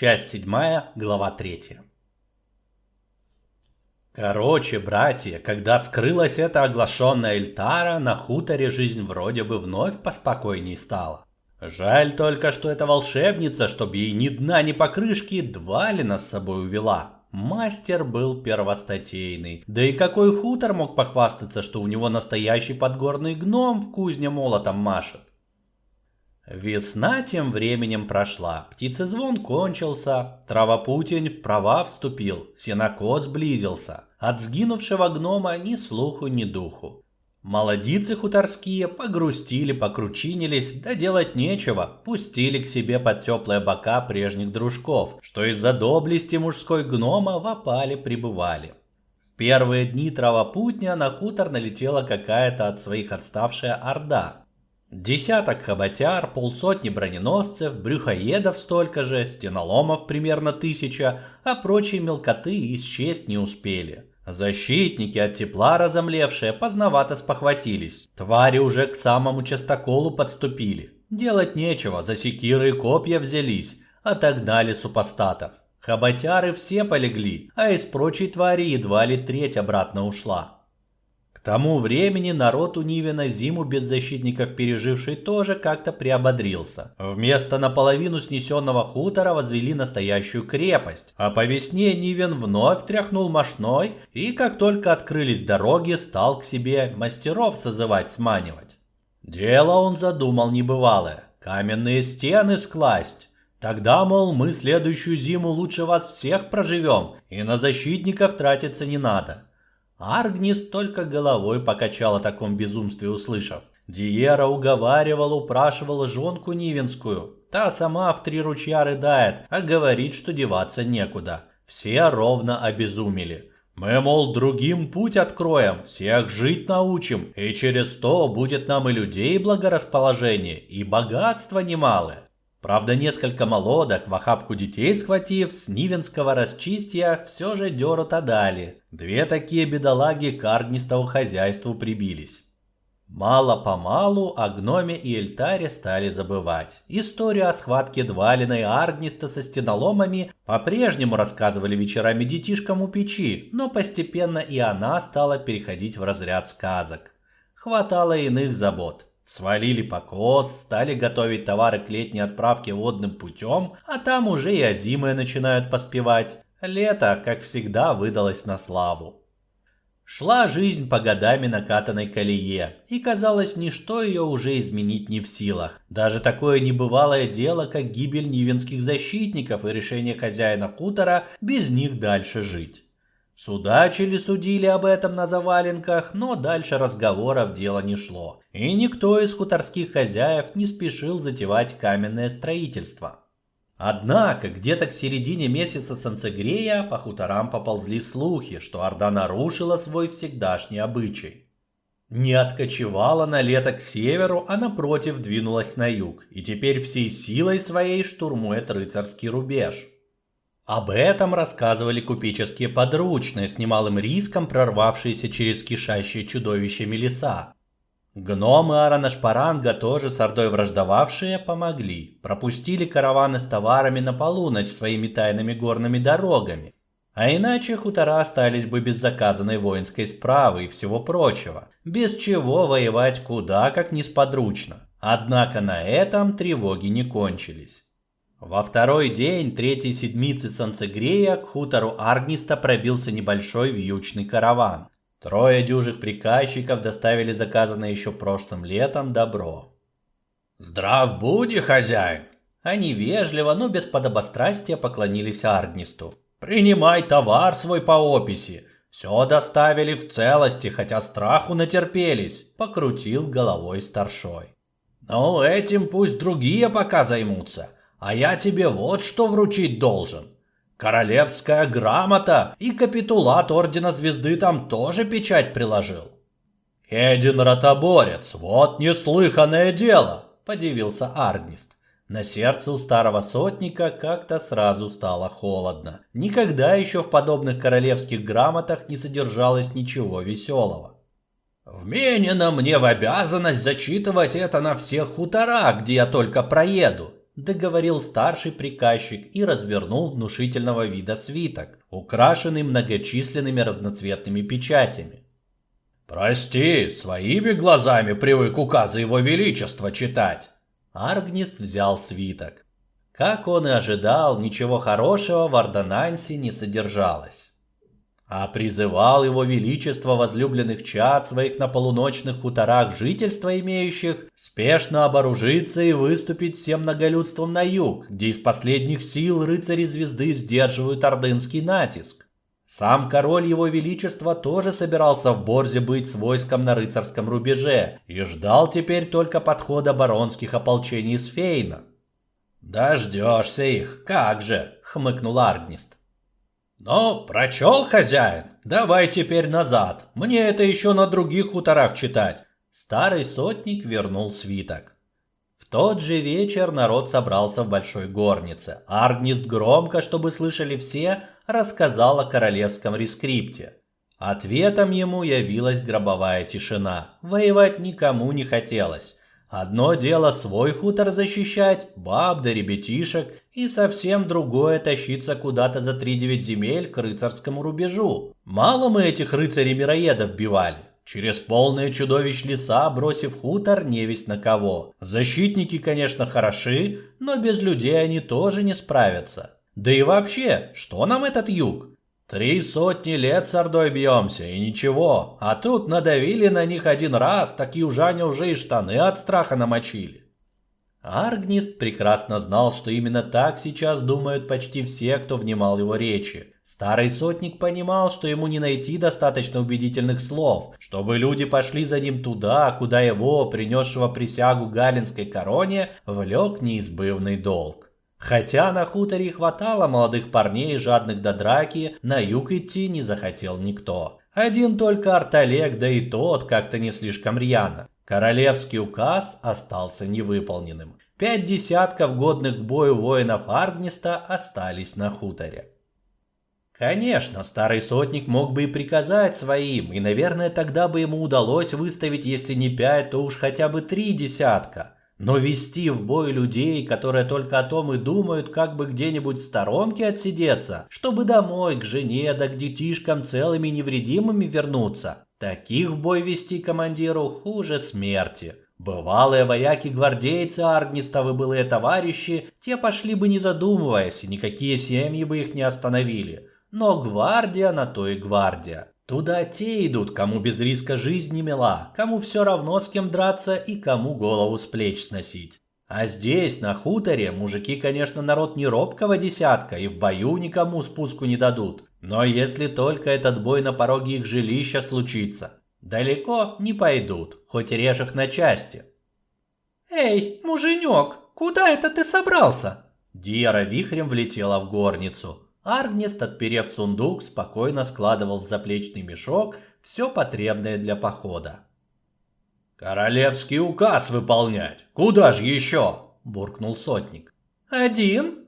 Часть 7, глава 3. Короче, братья, когда скрылась эта оглашенная Эльтара, на хуторе жизнь вроде бы вновь поспокойней стала. Жаль только, что эта волшебница, чтоб ей ни дна, ни покрышки, Двалина с собой увела. Мастер был первостатейный. Да и какой хутор мог похвастаться, что у него настоящий подгорный гном в кузне молотом машет? Весна тем временем прошла, птицезвон кончился, травопутень в права вступил, сенокос близился. От сгинувшего гнома ни слуху, ни духу. Молодицы хуторские погрустили, покручинились, да делать нечего, пустили к себе под теплые бока прежних дружков, что из-за доблести мужской гнома в опале пребывали. В первые дни травопутня на хутор налетела какая-то от своих отставшая орда. Десяток хоботяр, полсотни броненосцев, брюхоедов столько же, стеноломов примерно тысяча, а прочие мелкоты исчесть не успели. Защитники от тепла разомлевшие поздновато спохватились. Твари уже к самому частоколу подступили. Делать нечего, за секиры и копья взялись, отогнали супостатов. Хоботяры все полегли, а из прочей твари едва ли треть обратно ушла. Тому времени народ у Нивина зиму без защитников переживший тоже как-то приободрился. Вместо наполовину снесенного хутора возвели настоящую крепость, а по весне Нивен вновь тряхнул мошной и, как только открылись дороги, стал к себе мастеров созывать сманивать. Дело он задумал небывалое – каменные стены скласть. Тогда, мол, мы следующую зиму лучше вас всех проживем, и на защитников тратиться не надо. Аргнис только головой покачал о таком безумстве, услышав. Диера уговаривала, упрашивала жонку Нивенскую. Та сама в три ручья рыдает, а говорит, что деваться некуда. Все ровно обезумели. Мы, мол, другим путь откроем, всех жить научим, и через то будет нам и людей благорасположение, и богатство немалое. Правда, несколько молодок, в охапку детей схватив, с Нивенского расчистья все же дерут отдали. Две такие бедолаги к аргнистому хозяйству прибились. Мало-помалу о гноме и Эльтаре стали забывать. Историю о схватке Двалина и Аргниста со стеноломами по-прежнему рассказывали вечерами детишкам у печи, но постепенно и она стала переходить в разряд сказок. Хватало иных забот. Свалили покос, стали готовить товары к летней отправке водным путем, а там уже и озимые начинают поспевать. Лето, как всегда, выдалось на славу. Шла жизнь по годами накатанной колее, и казалось, ничто ее уже изменить не в силах. Даже такое небывалое дело, как гибель нивенских защитников и решение хозяина хутора без них дальше жить. Судачили, судили об этом на заваленках, но дальше разговоров дело не шло, и никто из хуторских хозяев не спешил затевать каменное строительство. Однако, где-то к середине месяца солнцегрея по хуторам поползли слухи, что Орда нарушила свой всегдашний обычай. Не откочевала на лето к северу, а напротив двинулась на юг, и теперь всей силой своей штурмует рыцарский рубеж. Об этом рассказывали купеческие подручные, с немалым риском прорвавшиеся через кишащие чудовищами леса. Гномы Аранашпаранга, тоже с Ордой враждовавшие, помогли. Пропустили караваны с товарами на полуночь своими тайными горными дорогами. А иначе хутора остались бы без заказанной воинской справы и всего прочего, без чего воевать куда как несподручно. Однако на этом тревоги не кончились. Во второй день третьей седмицы солнцегрея к хутору Аргниста пробился небольшой вьючный караван. Трое дюжих приказчиков доставили заказанное еще прошлым летом добро. «Здрав буди, хозяин!» Они вежливо, но без подобострастия поклонились Аргнисту. «Принимай товар свой по описи. Все доставили в целости, хотя страху натерпелись», — покрутил головой старшой. «Ну, этим пусть другие пока займутся. А я тебе вот что вручить должен. Королевская грамота и капитулат Ордена Звезды там тоже печать приложил. Хедин Ротоборец, вот неслыханное дело, подивился Аргнист. На сердце у старого сотника как-то сразу стало холодно. Никогда еще в подобных королевских грамотах не содержалось ничего веселого. Вменено мне в обязанность зачитывать это на всех хуторах, где я только проеду, договорил старший приказчик и развернул внушительного вида свиток, украшенный многочисленными разноцветными печатями. «Прости, своими глазами привык указы его величества читать!» Аргнист взял свиток. Как он и ожидал, ничего хорошего в Ордонансе не содержалось а призывал его величество возлюбленных чад своих на полуночных хуторах жительства имеющих спешно оборужиться и выступить всем многолюдством на юг, где из последних сил рыцари звезды сдерживают ордынский натиск. Сам король его величества тоже собирался в Борзе быть с войском на рыцарском рубеже и ждал теперь только подхода баронских ополчений из Фейна. «Дождешься их, как же!» — хмыкнул Аргнист. «Ну, прочел хозяин? Давай теперь назад. Мне это еще на других хуторах читать». Старый сотник вернул свиток. В тот же вечер народ собрался в большой горнице. Аргнист громко, чтобы слышали все, рассказал о королевском рескрипте. Ответом ему явилась гробовая тишина. Воевать никому не хотелось. Одно дело свой хутор защищать, баб да ребятишек, и совсем другое тащиться куда-то за три-девять земель к рыцарскому рубежу. Мало мы этих рыцарей-мироедов бивали. Через полные чудовищ леса, бросив хутор, невесть на кого. Защитники, конечно, хороши, но без людей они тоже не справятся. Да и вообще, что нам этот юг? Три сотни лет с Ордой бьемся, и ничего. А тут надавили на них один раз, так южане уже и штаны от страха намочили. Аргнист прекрасно знал, что именно так сейчас думают почти все, кто внимал его речи. Старый сотник понимал, что ему не найти достаточно убедительных слов, чтобы люди пошли за ним туда, куда его, принесшего присягу галинской короне, влек неизбывный долг. Хотя на хуторе хватало молодых парней, жадных до драки, на юг идти не захотел никто. Один только Арталек, да и тот как-то не слишком рьяно. Королевский указ остался невыполненным. Пять десятков годных к бою воинов Аргниста остались на хуторе. Конечно, старый сотник мог бы и приказать своим, и, наверное, тогда бы ему удалось выставить, если не пять, то уж хотя бы три десятка. Но вести в бой людей, которые только о том и думают, как бы где-нибудь в сторонке отсидеться, чтобы домой к жене да к детишкам целыми невредимыми вернуться, таких в бой вести командиру хуже смерти. Бывалые вояки-гвардейцы Аргнистовы былые товарищи, те пошли бы не задумываясь, и никакие семьи бы их не остановили. Но гвардия на то и гвардия. Туда те идут, кому без риска жизни мила, кому все равно с кем драться и кому голову с плеч сносить. А здесь, на хуторе, мужики, конечно, народ не робкого десятка и в бою никому спуску не дадут. Но если только этот бой на пороге их жилища случится, далеко не пойдут, хоть режь их на части. «Эй, муженек, куда это ты собрался?» Диара вихрем влетела в горницу. Аргнест, отперев сундук, спокойно складывал в заплечный мешок все потребное для похода. «Королевский указ выполнять! Куда же еще?» – буркнул сотник. «Один?»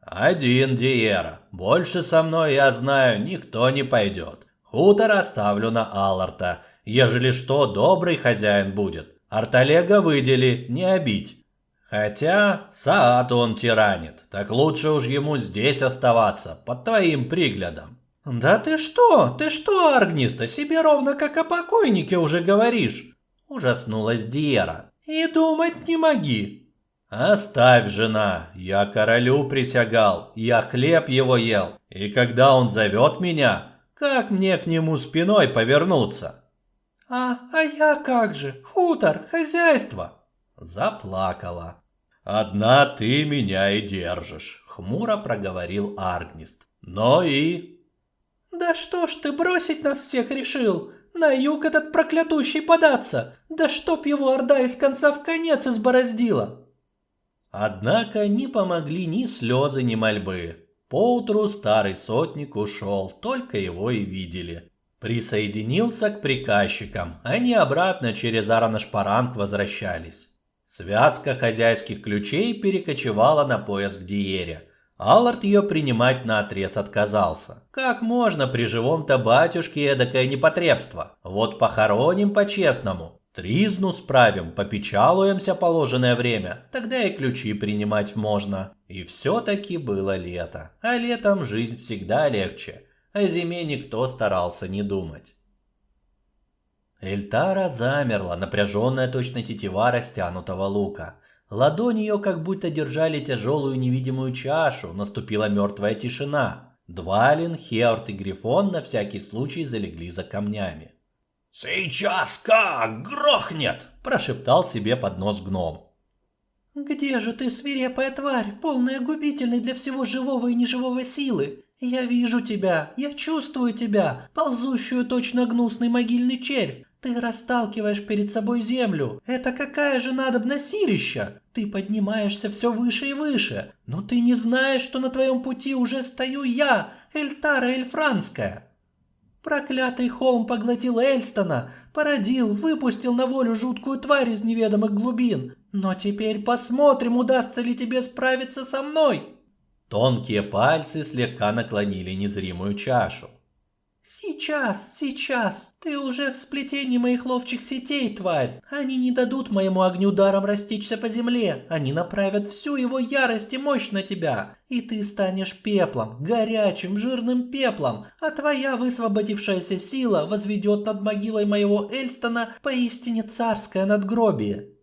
«Один, Диера. Больше со мной, я знаю, никто не пойдет. Хутор оставлю на Алларта. Ежели что, добрый хозяин будет. Арталега выдели, не обить. Хотя Саат он тиранит, так лучше уж ему здесь оставаться, под твоим приглядом. Да ты что, ты что, Аргниста, себе ровно как о покойнике уже говоришь? Ужаснулась Диера. И думать не моги. Оставь, жена, я королю присягал, я хлеб его ел, и когда он зовет меня, как мне к нему спиной повернуться? А, а я как же, хутор, хозяйство. Заплакала. «Одна ты меня и держишь», — хмуро проговорил Аргнист. «Но и...» «Да что ж ты бросить нас всех решил? На юг этот проклятущий податься! Да чтоб его орда из конца в конец избороздила!» Однако не помогли ни слезы, ни мольбы. Поутру старый сотник ушел, только его и видели. Присоединился к приказчикам, они обратно через Аранашпаранг возвращались. Связка хозяйских ключей перекочевала на пояс к Диере. Аллард ее принимать на отрез отказался. Как можно при живом-то батюшке эдакое непотребство? Вот похороним по-честному. Тризну справим, попечалуемся положенное время, тогда и ключи принимать можно. И все-таки было лето, а летом жизнь всегда легче, о зиме никто старался не думать. Эльтара замерла, напряженная точно тетива растянутого лука. Ладони ее как будто держали тяжелую невидимую чашу, наступила мертвая тишина. Двалин, Хеорт и Грифон на всякий случай залегли за камнями. «Сейчас как грохнет!» – прошептал себе под нос гном. «Где же ты, свирепая тварь, полная губительной для всего живого и неживого силы? Я вижу тебя, я чувствую тебя, ползущую точно гнусный могильный червь. Ты расталкиваешь перед собой землю. Это какая же надобна силища? Ты поднимаешься все выше и выше. Но ты не знаешь, что на твоем пути уже стою я, Эльтара Эльфранская. Проклятый холм поглотил Эльстона, породил, выпустил на волю жуткую тварь из неведомых глубин. Но теперь посмотрим, удастся ли тебе справиться со мной. Тонкие пальцы слегка наклонили незримую чашу. «Сейчас, сейчас! Ты уже в сплетении моих ловчих сетей, тварь! Они не дадут моему огню даром растечься по земле, они направят всю его ярость и мощь на тебя, и ты станешь пеплом, горячим, жирным пеплом, а твоя высвободившаяся сила возведет над могилой моего Эльстона поистине царское надгробие».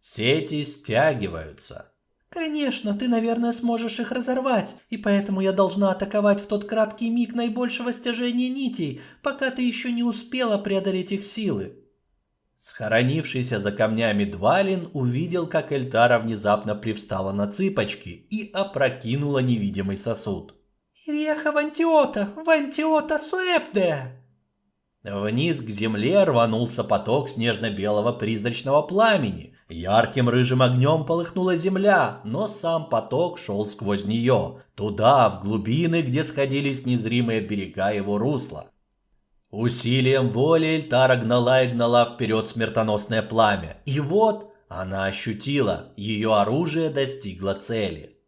Сети стягиваются. Конечно, ты, наверное, сможешь их разорвать, и поэтому я должна атаковать в тот краткий миг наибольшего стяжения нитей, пока ты еще не успела преодолеть их силы. Схоронившийся за камнями Двалин увидел, как Эльтара внезапно привстала на цыпочки и опрокинула невидимый сосуд. «Иреха Вантиота! Вантиота Суэпде!» Вниз к земле рванулся поток снежно-белого призрачного пламени. Ярким рыжим огнем полыхнула земля, но сам поток шел сквозь нее, туда, в глубины, где сходились незримые берега его русла. Усилием воли Эльтара гнала и гнала вперед смертоносное пламя. И вот она ощутила, ее оружие достигло цели.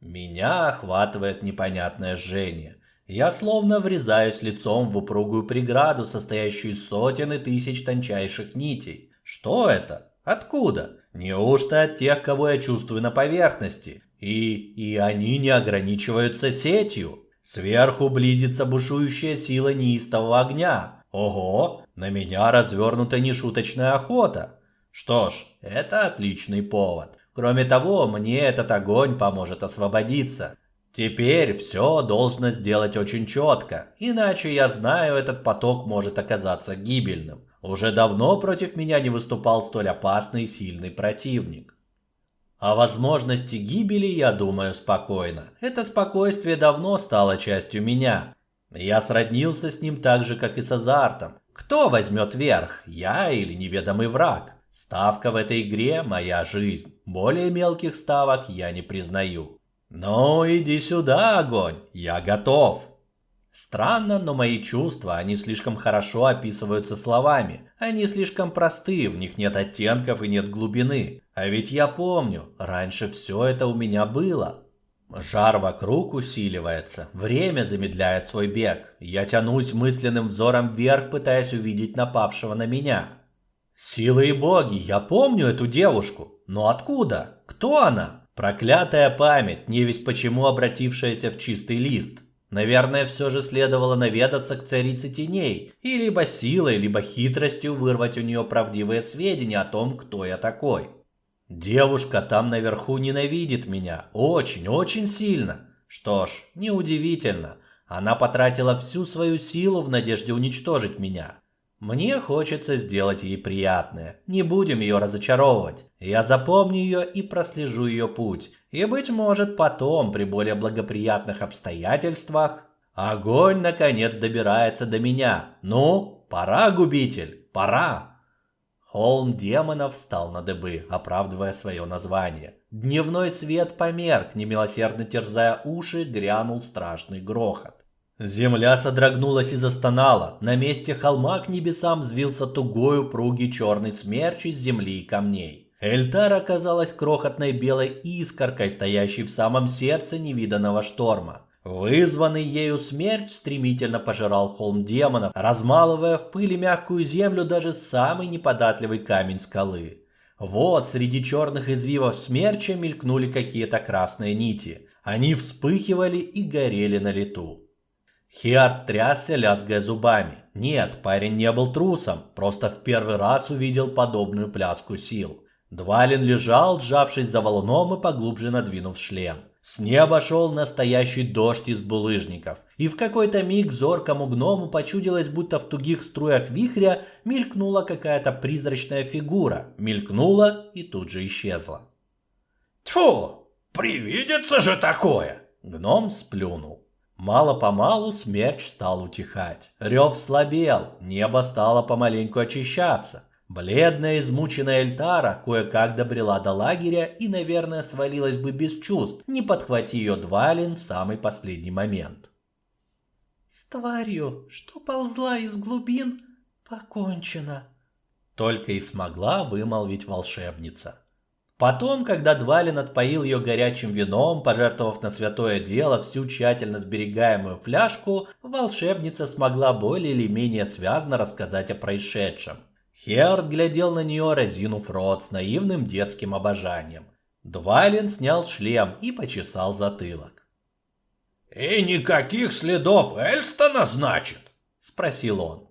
Меня охватывает непонятное жжение. Я словно врезаюсь лицом в упругую преграду, состоящую из сотен и тысяч тончайших нитей. Что это? Откуда? Неужто от тех, кого я чувствую на поверхности? И, и они не ограничиваются сетью. Сверху близится бушующая сила неистового огня. Ого, на меня развернута нешуточная охота. Что ж, это отличный повод. Кроме того, мне этот огонь поможет освободиться. Теперь все должно сделать очень четко, иначе я знаю, этот поток может оказаться гибельным. Уже давно против меня не выступал столь опасный и сильный противник. О возможности гибели я думаю спокойно. Это спокойствие давно стало частью меня. Я сроднился с ним так же, как и с азартом. Кто возьмет верх, я или неведомый враг? Ставка в этой игре – моя жизнь. Более мелких ставок я не признаю. «Ну, иди сюда, огонь, я готов!» Странно, но мои чувства, они слишком хорошо описываются словами. Они слишком просты, в них нет оттенков и нет глубины. А ведь я помню, раньше все это у меня было. Жар вокруг усиливается, время замедляет свой бег. Я тянусь мысленным взором вверх, пытаясь увидеть напавшего на меня. Силы и боги, я помню эту девушку. Но откуда? Кто она? Проклятая память, не весь почему обратившаяся в чистый лист. Наверное, все же следовало наведаться к царице теней и либо силой, либо хитростью вырвать у нее правдивые сведения о том, кто я такой. Девушка там наверху ненавидит меня очень, очень сильно. Что ж, неудивительно. Она потратила всю свою силу в надежде уничтожить меня. Мне хочется сделать ей приятное. Не будем ее разочаровывать. Я запомню ее и прослежу ее путь. И, быть может, потом, при более благоприятных обстоятельствах, огонь наконец добирается до меня. Ну, пора, губитель, пора. Холм демонов встал на дыбы, оправдывая свое название. Дневной свет померк, немилосердно терзая уши, грянул страшный грохот. Земля содрогнулась и застонала. На месте холма к небесам взвился тугой упругий черный смерч из земли и камней. Эльтар оказалась крохотной белой искоркой, стоящей в самом сердце невиданного шторма. Вызванный ею смерть стремительно пожирал холм демонов, размалывая в пыли мягкую землю даже самый неподатливый камень скалы. Вот среди черных извивов смерча мелькнули какие-то красные нити. Они вспыхивали и горели на лету. Хиарт трясся, лязгая зубами. Нет, парень не был трусом, просто в первый раз увидел подобную пляску сил. Двалин лежал, сжавшись за валуном и поглубже надвинув шлем. С неба шел настоящий дождь из булыжников, и в какой-то миг зоркому гному почудилось, будто в тугих струях вихря мелькнула какая-то призрачная фигура, мелькнула и тут же исчезла. «Тьфу! Привидится же такое!» Гном сплюнул. Мало-помалу смерч стал утихать. Рев слабел, небо стало помаленьку очищаться. Бледная, измученная Эльтара кое-как добрела до лагеря и, наверное, свалилась бы без чувств, не подхвати ее Двалин в самый последний момент. «С тварью, что ползла из глубин, покончено», — только и смогла вымолвить волшебница. Потом, когда Двалин отпоил ее горячим вином, пожертвовав на святое дело всю тщательно сберегаемую фляжку, волшебница смогла более или менее связно рассказать о происшедшем. Херд глядел на нее, разинув рот с наивным детским обожанием. Двалин снял шлем и почесал затылок. «И никаких следов Эльстона, значит?» – спросил он.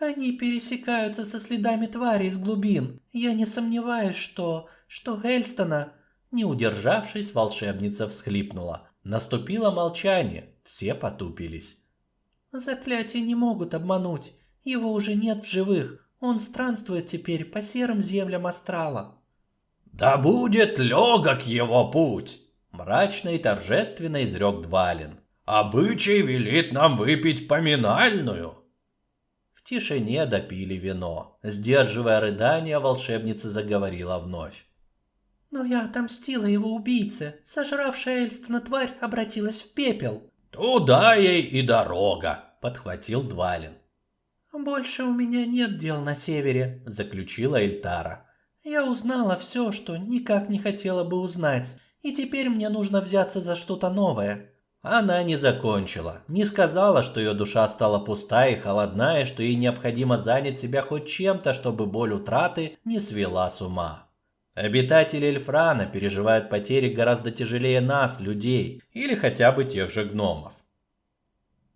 «Они пересекаются со следами твари из глубин. Я не сомневаюсь, что... что Эльстона...» Не удержавшись, волшебница всхлипнула. Наступило молчание, все потупились. «Заклятия не могут обмануть. Его уже нет в живых. Он странствует теперь по серым землям астрала. Да будет легок его путь, мрачно и торжественно изрек Двалин. Обычай велит нам выпить поминальную. В тишине допили вино. Сдерживая рыдания, волшебница заговорила вновь. Но я отомстила его убийце. Сожравшая Эльстона тварь обратилась в пепел. Туда ей и дорога, подхватил Двалин. «Больше у меня нет дел на севере», — заключила Эльтара. «Я узнала все, что никак не хотела бы узнать, и теперь мне нужно взяться за что-то новое». Она не закончила, не сказала, что ее душа стала пустая и холодная, и что ей необходимо занять себя хоть чем-то, чтобы боль утраты не свела с ума. Обитатели Эльфрана переживают потери гораздо тяжелее нас, людей, или хотя бы тех же гномов.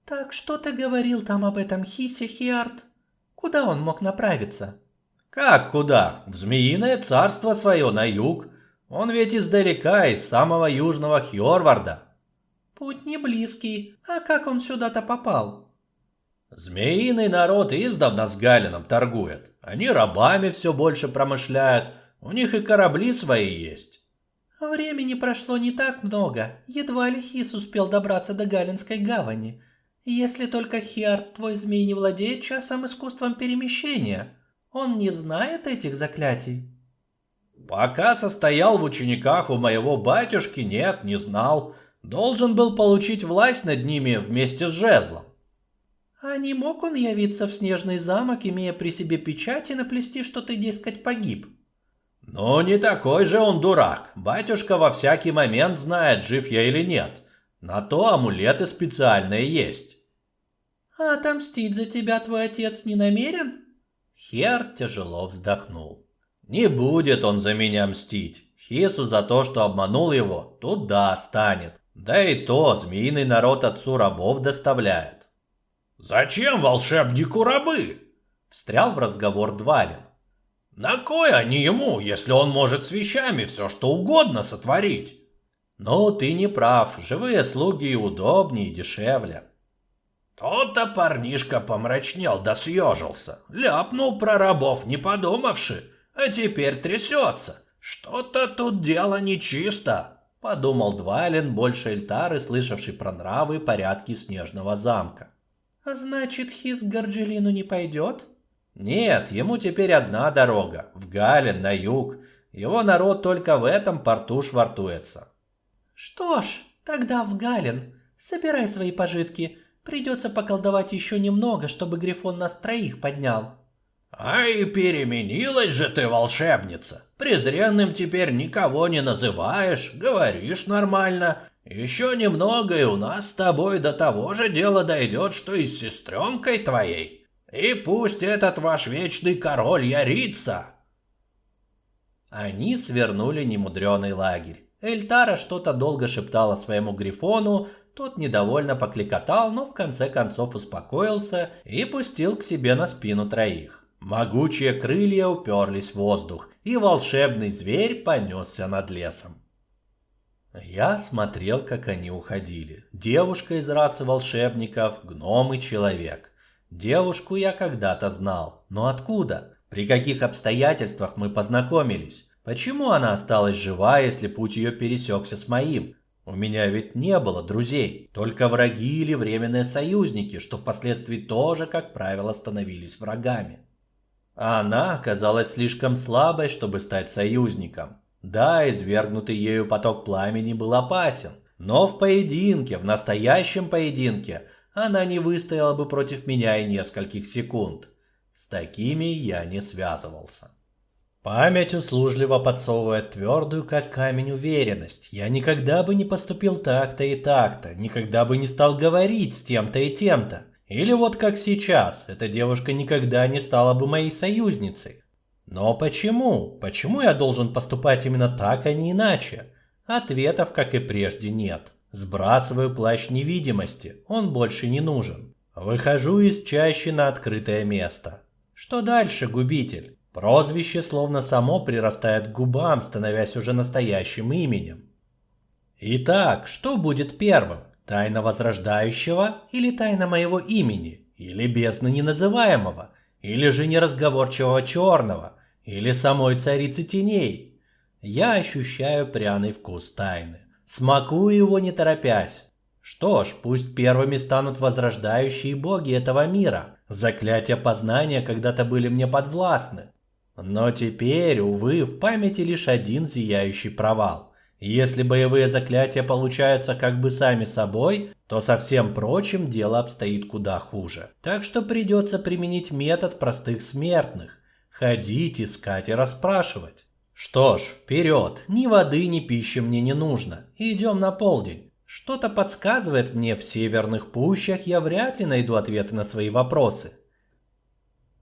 «Так что ты говорил там об этом Хисе, Хиарт? Куда он мог направиться?» «Как куда? В Змеиное царство свое, на юг. Он ведь издалека, из самого южного Хьорварда». «Путь не близкий. А как он сюда-то попал?» «Змеиный народ издавна с Галином торгует. Они рабами все больше промышляют. У них и корабли свои есть». «Времени прошло не так много. Едва ли Хис успел добраться до Галинской гавани». Если только Хиарт, твой змей, не владеет часом искусством перемещения. Он не знает этих заклятий. Пока состоял в учениках у моего батюшки, нет, не знал. Должен был получить власть над ними вместе с жезлом. А не мог он явиться в снежный замок, имея при себе печать и наплести, что ты, дескать, погиб? Ну, не такой же он дурак. Батюшка во всякий момент знает, жив я или нет. На то амулеты специальные есть. А отомстить за тебя твой отец не намерен? Хер тяжело вздохнул. Не будет он за меня мстить. Хису за то, что обманул его, туда станет. Да и то змеиный народ отцу рабов доставляет. «Зачем волшебнику рабы?» Встрял в разговор Двалин. «На кой они ему, если он может с вещами все что угодно сотворить?» «Ну, ты не прав. Живые слуги удобнее и дешевле. То-то парнишка помрачнел да съежился. Ляпнул про рабов, не подумавши, а теперь трясется. Что-то тут дело нечисто. Подумал Двайлен, больше Эльтары, слышавший про нравы и порядки снежного замка. А значит, Хис к Горджелину не пойдет? Нет, ему теперь одна дорога, в Гален, на юг. Его народ только в этом порту швартуется. Что ж, тогда в Гален. Собирай свои пожитки. Придется поколдовать еще немного, чтобы Грифон нас троих поднял. Ай, переменилась же ты, волшебница. Презренным теперь никого не называешь, говоришь нормально. Еще немного, и у нас с тобой до того же дела дойдет, что и с сестренкой твоей. И пусть этот ваш вечный король ярится!» Они свернули немудреный лагерь. Эльтара что-то долго шептала своему грифону, тот недовольно покликотал, но в конце концов успокоился и пустил к себе на спину троих. Могучие крылья уперлись в воздух, и волшебный зверь понесся над лесом. Я смотрел, как они уходили. Девушка из расы волшебников, гном и человек. Девушку я когда-то знал, но откуда? При каких обстоятельствах мы познакомились? Почему она осталась жива, если путь ее пересекся с моим? У меня ведь не было друзей, только враги или временные союзники, что впоследствии тоже, как правило, становились врагами. А она оказалась слишком слабой, чтобы стать союзником. Да, извергнутый ею поток пламени был опасен, но в поединке, в настоящем поединке, она не выстояла бы против меня и нескольких секунд. С такими я не связывался. Память услужливо подсовывает твердую, как камень, уверенность. Я никогда бы не поступил так-то и так-то, никогда бы не стал говорить с тем-то и тем-то. Или вот как сейчас, эта девушка никогда не стала бы моей союзницей. Но почему? Почему я должен поступать именно так, а не иначе? Ответов, как и прежде, нет. Сбрасываю плащ невидимости, он больше не нужен. Выхожу из чащи на открытое место. Что дальше, губитель? Прозвище словно само прирастает к губам, становясь уже настоящим именем. Итак, что будет первым? Тайна возрождающего или тайна моего имени? Или бездны неназываемого? Или же неразговорчивого черного? Или самой царицы теней? Я ощущаю пряный вкус тайны. Смакую его не торопясь. Что ж, пусть первыми станут возрождающие боги этого мира. Заклятия познания когда-то были мне подвластны. Но теперь, увы, в памяти лишь один зияющий провал. Если боевые заклятия получаются как бы сами собой, то со всем прочим дело обстоит куда хуже. Так что придется применить метод простых смертных. Ходить, искать и расспрашивать. Что ж, вперед, ни воды, ни пищи мне не нужно. Идем на полдень. Что-то подсказывает мне, в северных пущах я вряд ли найду ответы на свои вопросы.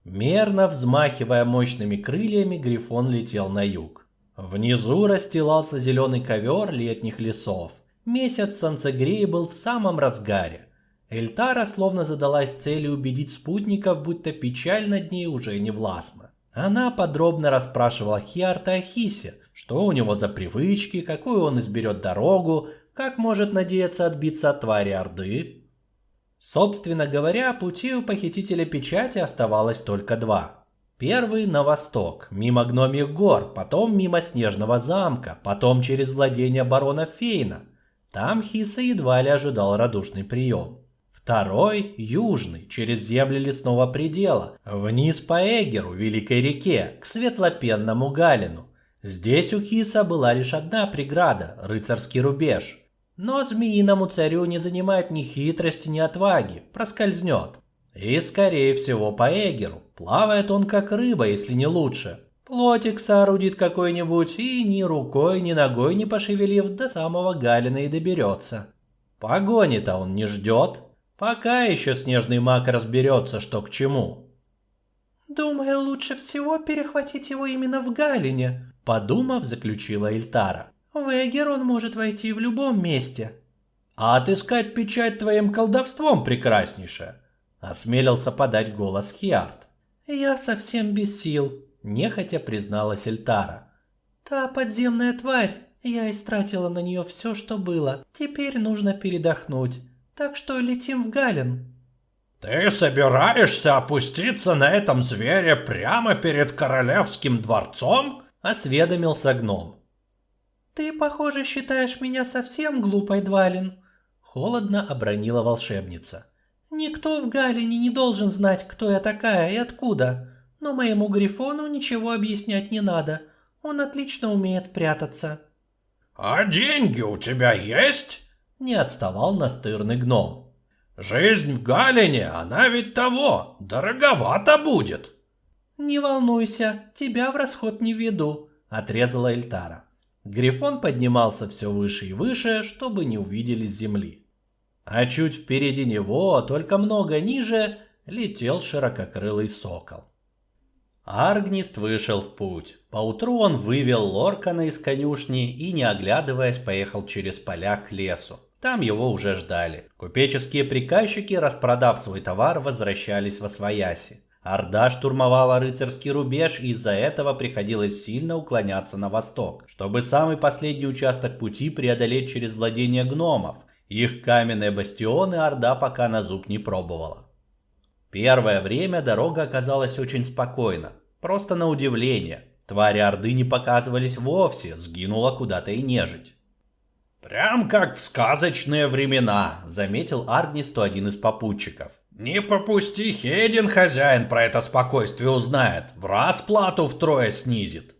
Мерно взмахивая мощными крыльями, Грифон летел на юг. Внизу расстилался зеленый ковер летних лесов. Месяц солнцегрея был в самом разгаре. Эльтара словно задалась целью убедить спутников, будто печаль над ней уже не властна. Она подробно расспрашивала Хиарта о Хисе, что у него за привычки, какую он изберет дорогу, как может надеяться отбиться от твари Орды, Собственно говоря, пути у похитителя печати оставалось только два. Первый на восток, мимо гномих гор, потом мимо снежного замка, потом через владение барона Фейна. Там Хиса едва ли ожидал радушный прием. Второй – южный, через земли лесного предела, вниз по Эгеру, великой реке, к светлопенному Галину. Здесь у Хиса была лишь одна преграда – рыцарский рубеж – но змеиному царю не занимает ни хитрости, ни отваги, проскользнет. И, скорее всего, по эгеру. Плавает он как рыба, если не лучше. Плотик соорудит какой-нибудь и ни рукой, ни ногой не пошевелив, до самого Галина и доберется. Погони-то он не ждет. Пока еще снежный маг разберется, что к чему. «Думаю, лучше всего перехватить его именно в Галине», — подумав, заключила Эльтара. В Эгер он может войти в любом месте. А отыскать печать твоим колдовством прекраснейше, осмелился подать голос Хиарт. Я совсем без сил, нехотя призналась Эльтара. Та подземная тварь, я истратила на нее все, что было. Теперь нужно передохнуть. Так что летим в Гален. Ты собираешься опуститься на этом звере прямо перед королевским дворцом? осведомился гном. «Ты, похоже, считаешь меня совсем глупой, Двалин», — холодно обронила волшебница. «Никто в Галине не должен знать, кто я такая и откуда, но моему Грифону ничего объяснять не надо, он отлично умеет прятаться». «А деньги у тебя есть?» — не отставал настырный гном. «Жизнь в Галине, она ведь того, дороговато будет». «Не волнуйся, тебя в расход не веду», — отрезала Эльтара. Грифон поднимался все выше и выше, чтобы не увидели земли. А чуть впереди него, только много ниже, летел ширококрылый сокол. Аргнист вышел в путь. Поутру он вывел Лоркана из конюшни и, не оглядываясь, поехал через поля к лесу. Там его уже ждали. Купеческие приказчики, распродав свой товар, возвращались во свояси. Орда штурмовала рыцарский рубеж, и из-за этого приходилось сильно уклоняться на восток, чтобы самый последний участок пути преодолеть через владение гномов. Их каменные бастионы Орда пока на зуб не пробовала. Первое время дорога оказалась очень спокойна. Просто на удивление. Твари Орды не показывались вовсе, сгинула куда-то и нежить. «Прям как в сказочные времена», — заметил Аргнисту один из попутчиков. «Не попусти, Хедин хозяин про это спокойствие узнает, в раз плату втрое снизит».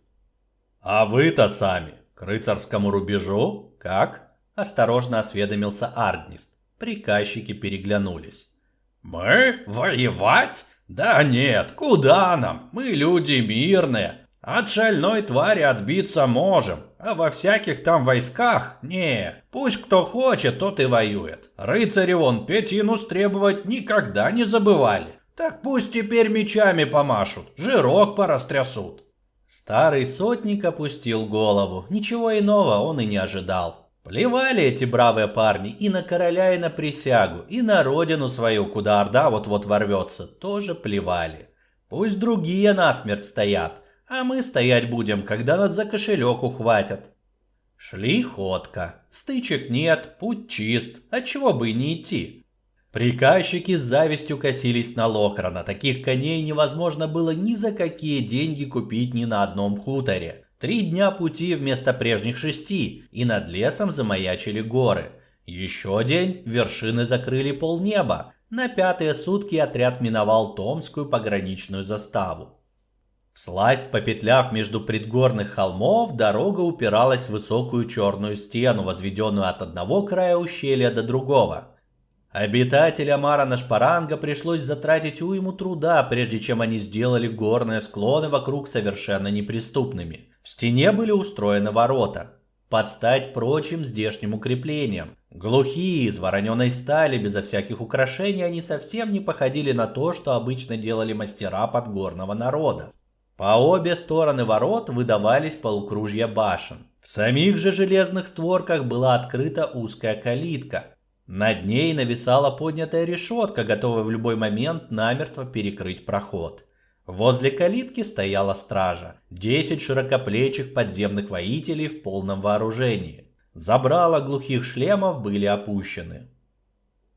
«А вы-то сами к рыцарскому рубежу? Как?» — осторожно осведомился Аргнист. Приказчики переглянулись. «Мы? Воевать? Да нет, куда нам? Мы люди мирные. От шальной твари отбиться можем, а во всяких там войсках не. Пусть кто хочет, тот и воюет. Рыцари вон пятину требовать никогда не забывали. Так пусть теперь мечами помашут, жирок порастрясут». Старый сотник опустил голову. Ничего иного он и не ожидал. Плевали эти бравые парни и на короля, и на присягу, и на родину свою, куда Орда вот-вот ворвется, тоже плевали. Пусть другие насмерть стоят, а мы стоять будем, когда нас за кошелек ухватят. Шли ходка. Стычек нет, путь чист, отчего бы и не идти. Приказчики с завистью косились на Локрана. Таких коней невозможно было ни за какие деньги купить ни на одном хуторе. Три дня пути вместо прежних шести, и над лесом замаячили горы. Еще день, вершины закрыли полнеба. На пятые сутки отряд миновал Томскую пограничную заставу. Всласть попетляв между предгорных холмов, дорога упиралась в высокую черную стену, возведенную от одного края ущелья до другого. Обитателям Марана-Шпаранга пришлось затратить уйму труда, прежде чем они сделали горные склоны вокруг совершенно неприступными. В стене были устроены ворота, под стать прочим здешним укреплениям. Глухие, из вороненой стали, безо всяких украшений, они совсем не походили на то, что обычно делали мастера подгорного народа. По обе стороны ворот выдавались полукружья башен. В самих же железных створках была открыта узкая калитка. Над ней нависала поднятая решетка, готовая в любой момент намертво перекрыть проход. Возле калитки стояла стража. Десять широкоплечих подземных воителей в полном вооружении. Забрала глухих шлемов были опущены.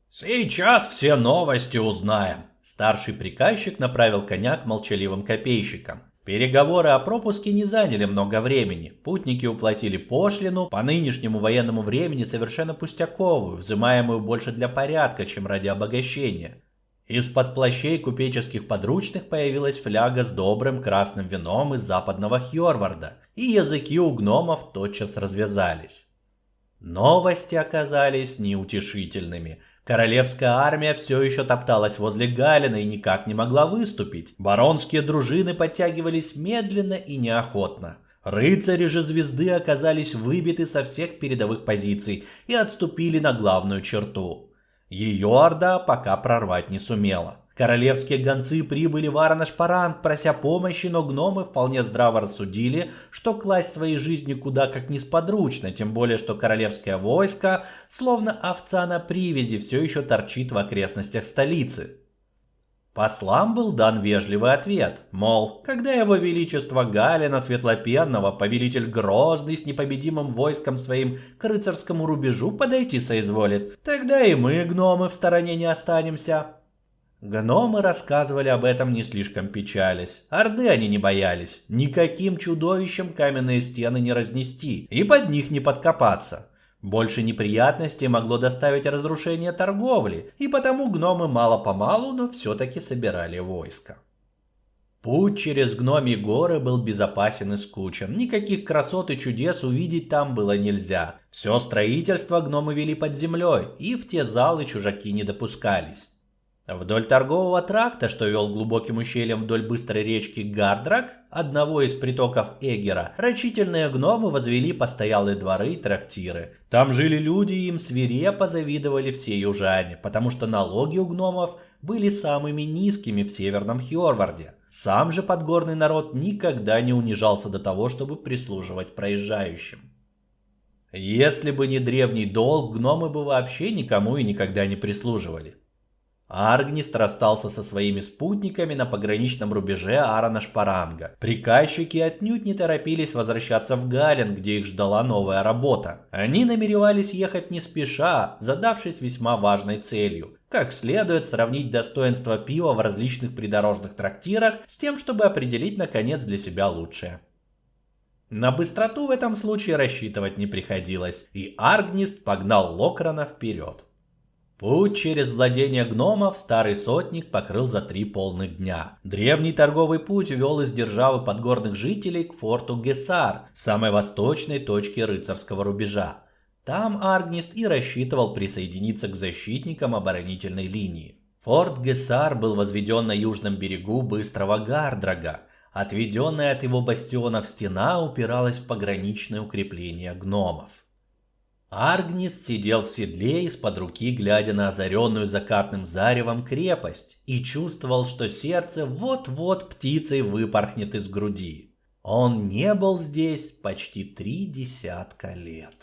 «Сейчас все новости узнаем», – старший приказчик направил коня к молчаливым копейщикам. Переговоры о пропуске не заняли много времени. Путники уплатили пошлину, по нынешнему военному времени совершенно пустяковую, взимаемую больше для порядка, чем ради обогащения. Из-под плащей купеческих подручных появилась фляга с добрым красным вином из западного Хьорварда, и языки у гномов тотчас развязались. Новости оказались неутешительными. Королевская армия все еще топталась возле Галина и никак не могла выступить. Баронские дружины подтягивались медленно и неохотно. Рыцари же звезды оказались выбиты со всех передовых позиций и отступили на главную черту. Ее орда пока прорвать не сумела. Королевские гонцы прибыли в Аранашпаранг, прося помощи, но гномы вполне здраво рассудили, что класть свои жизни куда как несподручно, тем более, что королевское войско, словно овца на привязи, все еще торчит в окрестностях столицы. Послам был дан вежливый ответ, мол, когда его величество Галина Светлопенного, повелитель грозный с непобедимым войском своим к рыцарскому рубежу подойти соизволит, тогда и мы, гномы, в стороне не останемся. Гномы рассказывали об этом не слишком печались. Орды они не боялись. Никаким чудовищем каменные стены не разнести и под них не подкопаться. Больше неприятностей могло доставить разрушение торговли, и потому гномы мало-помалу, но все-таки собирали войско. Путь через гномьи горы был безопасен и скучен. Никаких красот и чудес увидеть там было нельзя. Все строительство гномы вели под землей, и в те залы чужаки не допускались. Вдоль торгового тракта, что вел глубоким ущельем вдоль быстрой речки Гардрак, одного из притоков Эгера, рачительные гномы возвели постоялые дворы и трактиры. Там жили люди, и им свирепо завидовали все южане, потому что налоги у гномов были самыми низкими в северном Хьорварде. Сам же подгорный народ никогда не унижался до того, чтобы прислуживать проезжающим. Если бы не древний долг, гномы бы вообще никому и никогда не прислуживали. Аргнист расстался со своими спутниками на пограничном рубеже Арана-Шпаранга. Приказчики отнюдь не торопились возвращаться в Гален, где их ждала новая работа. Они намеревались ехать не спеша, задавшись весьма важной целью. Как следует сравнить достоинство пива в различных придорожных трактирах с тем, чтобы определить наконец для себя лучшее. На быстроту в этом случае рассчитывать не приходилось, и Аргнист погнал Локрана вперед. Путь через владение гномов старый сотник покрыл за три полных дня. Древний торговый путь вел из державы подгорных жителей к форту Гесар, самой восточной точке рыцарского рубежа. Там Аргнист и рассчитывал присоединиться к защитникам оборонительной линии. Форт Гесар был возведен на южном берегу быстрого Гардрага. Отведенная от его бастионов стена упиралась в пограничное укрепление гномов. Аргнис сидел в седле из-под руки, глядя на озаренную закатным заревом крепость, и чувствовал, что сердце вот-вот птицей выпорхнет из груди. Он не был здесь почти три десятка лет.